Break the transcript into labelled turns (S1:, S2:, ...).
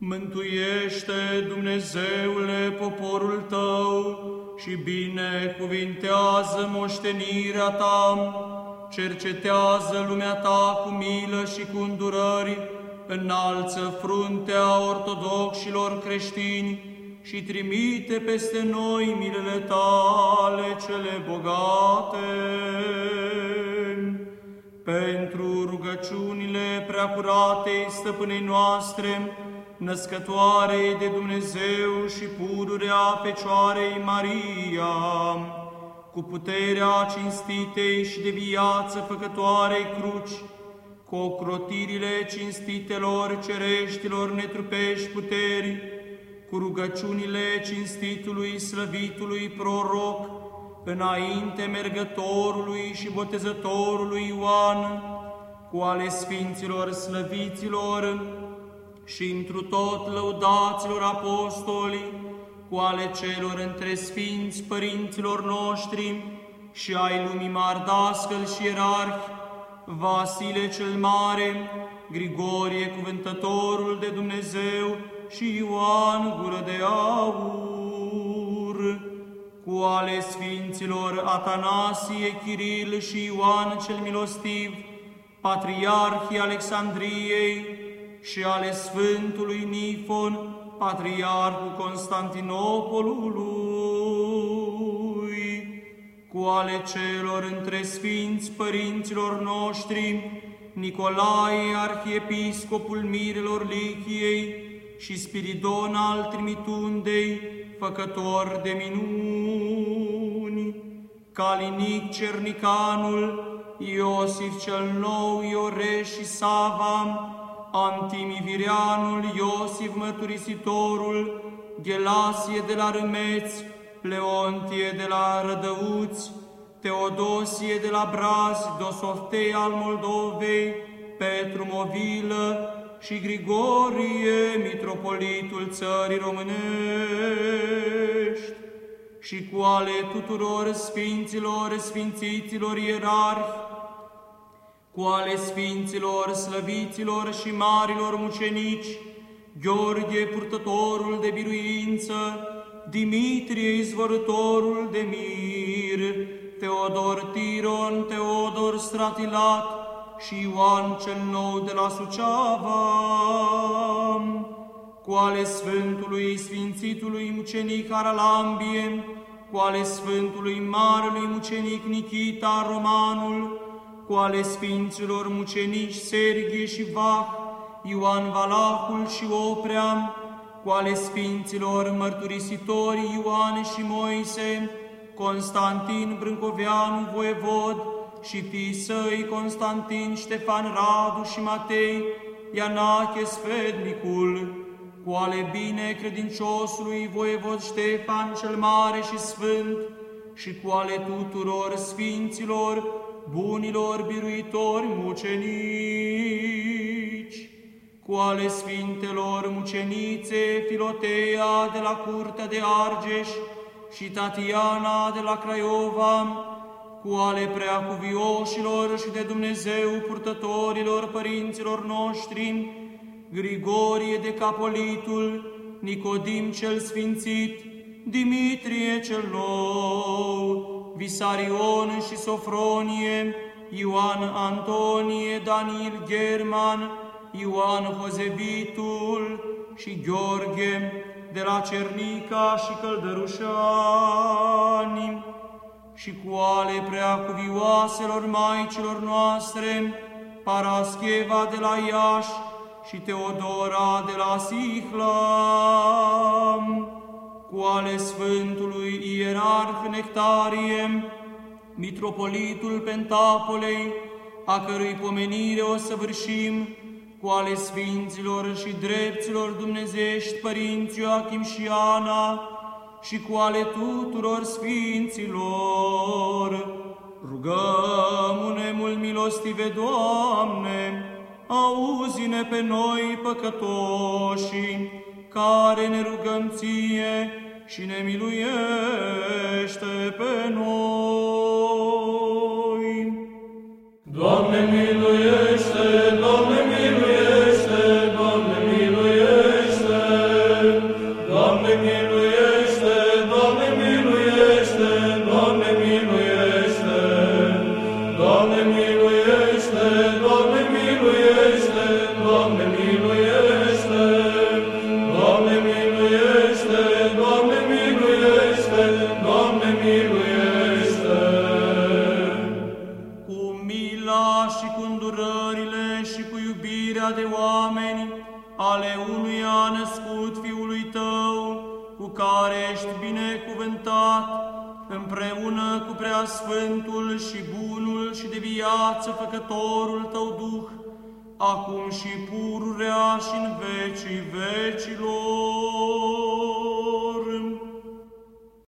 S1: Mântuiește, Dumnezeule, poporul tău și binecuvintează moștenirea ta, cercetează lumea ta cu milă și cu îndurări, înalță fruntea ortodoxilor creștini și trimite peste noi milele tale cele bogate. Pentru rugăciunile preacuratei stăpânei noastre, născătoarei de Dumnezeu și pururea Fecioarei Maria, cu puterea cinstitei și de viață făcătoarei cruci, cu ocrotirile cinstitelor cereștilor netrupești puteri, cu rugăciunile cinstitului slăvitului proroc, înainte mergătorului și botezătorului Ioan, cu ale sfinților slăviților și întru tot lăudaților apostoli, cu ale celor între sfinți părinților noștri și ai lumii mardascăl și ierarhi, Vasile cel Mare, Grigorie cuvântătorul de Dumnezeu și Ioan gură de aur, cu ale sfinților Atanasie, Chiril și Ioan cel Milostiv, Patriarhii Alexandriei și ale Sfântului Nifon, Patriarhul Constantinopolului, cu ale celor între Sfinți Părinților noștri, Nicolae, Arhiepiscopul Mirelor Lichiei și Spiridon al Trimitundei, făcător de minuni, Calinic Cernicanul, Iosif cel Nou, Ioreș și Sava, Antimivirianul, Iosif Măturisitorul, Gelasie de la Râmeți, Leontie de la Rădăuți, Teodosie de la Braz, Dosoftei al Moldovei, Petru Movilă și Grigorie, mitropolitul țării românești, și cu ale tuturor sfinților, sfințiților ierarhi, cu ale sfinților, slăviților și marilor mucenici, Gheorghe, purtătorul de biruință, Dimitrie, izvorătorul de mir, Teodor Tiron, Teodor Stratilat și Ioan cel Nou de la Suceava, cu ale Sfântului Sfințitului Mucenic Aralambie, cu ale Sfântului Marelui Mucenic Nikita Romanul, cu ale Sfinților Mucenici Serghie și Vah, Ioan Valahul și Oprea, cu ale Sfinților Mărturisitori Ioan și Moise, Constantin Brâncoveanu Voievod și fii săi Constantin, Ștefan Radu și Matei, Ianache Sfednicul, cu ale bine credinciosului Voievod Ștefan cel Mare și Sfânt, și cu ale tuturor Sfinților, bunilor biruitori mucenici, cu ale Sfintelor mucenițe Filoteia de la Curtea de Argeș și Tatiana de la Craiova, cu ale preacuvioșilor și de Dumnezeu purtătorilor părinților noștri, Grigorie de Capolitul, Nicodim cel Sfințit, Dimitrie cel Nou, Visarion și Sofronie, Ioan Antonie, Daniel German, Ioan Hozebitul și Gheorghe de la Cernica și Căldărușani. Și cu ale preacuvioaselor Maicilor noastre, Parascheva de la Iași și Teodora de la Sihlam, cu ale Sfântului Ierarh Nectarie, Mitropolitul Pentapolei, a cărui pomenire o săvârșim, cu ale Sfinților și Drepților Dumnezești Părinți Ioachim și Ana, și cu ale tuturor Sfinților. Rugăm-ne mult milostive, Doamne, auzi-ne pe noi păcătoși, care ne rugăm Ție și ne miluiește pe noi.
S2: Doamne miluiește, Doamne miluiește, Doamne miluiește!
S1: Iubirea de oameni ale unuia născut Fiului Tău, cu care ești binecuvântat, împreună cu preasfântul și bunul și de viață făcătorul Tău Duh, acum și pururea și în vecii vecilor.